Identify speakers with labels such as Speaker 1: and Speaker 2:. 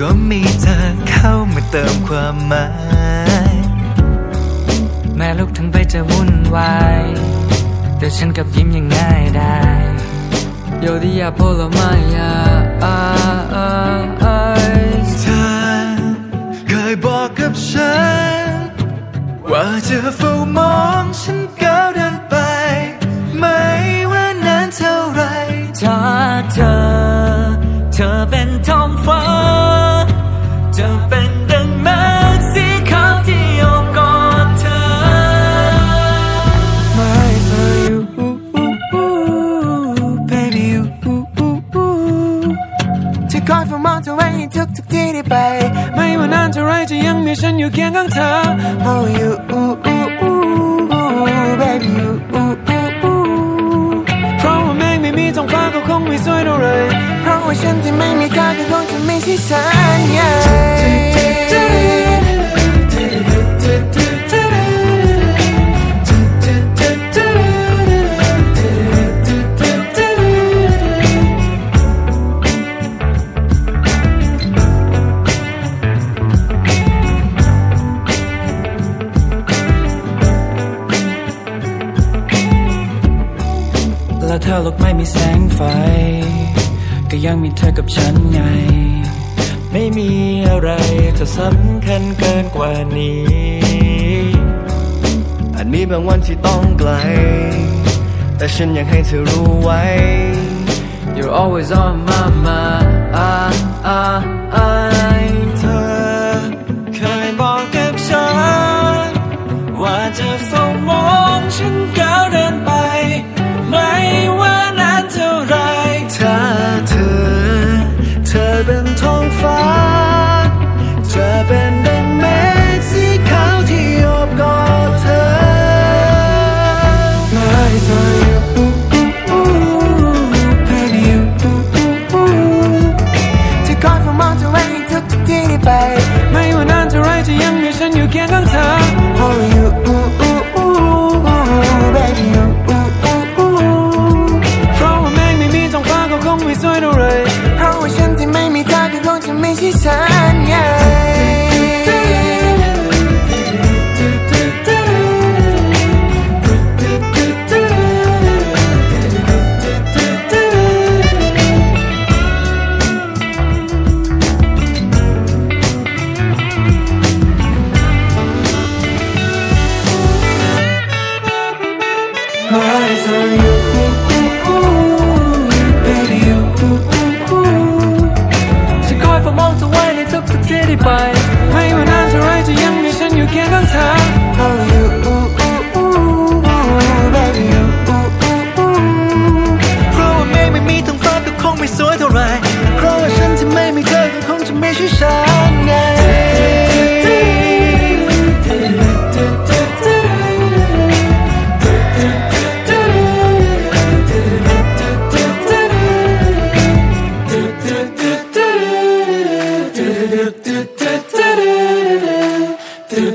Speaker 1: ก็มีเธอเข้ามาเติมความหมาย
Speaker 2: แม่ลูกทั้งไปจะวุ่นวาย แต่ฉันกับยิ้มยังง่ายได้ Yo día por la mañana
Speaker 1: เธอเคยบอกกับฉัน ว่าจะเฝ้ามองฉันก้าวเดินไป ไม่ว่านานเท่าไร
Speaker 2: ถ้าเธอ เธอเป็นท้องฟ้าจะเป็นดังแมฆสีขาวที่โอบกอดเธอ My for you baby you
Speaker 3: จะคอยเฝ้ามองเธอไว้ให้ทุกทุกที่ได้ไป ไม่ว่านานเท่าไรจะยังมีฉันอยู่เคียงข้างเธอ Oh you งจะไม่ใช่ฉัน
Speaker 2: แล้วถ้าโลกไม่มีแสงไฟ ก็ยังมีเธอกับฉันไง
Speaker 1: มีอะไรจะสำคัญเกินกว่านี้ อาจมีบางวันที่ต้องไกล แต่ฉันอยากให้เธอรู้ไว้
Speaker 2: You're always on my mind
Speaker 1: เธ
Speaker 3: My for you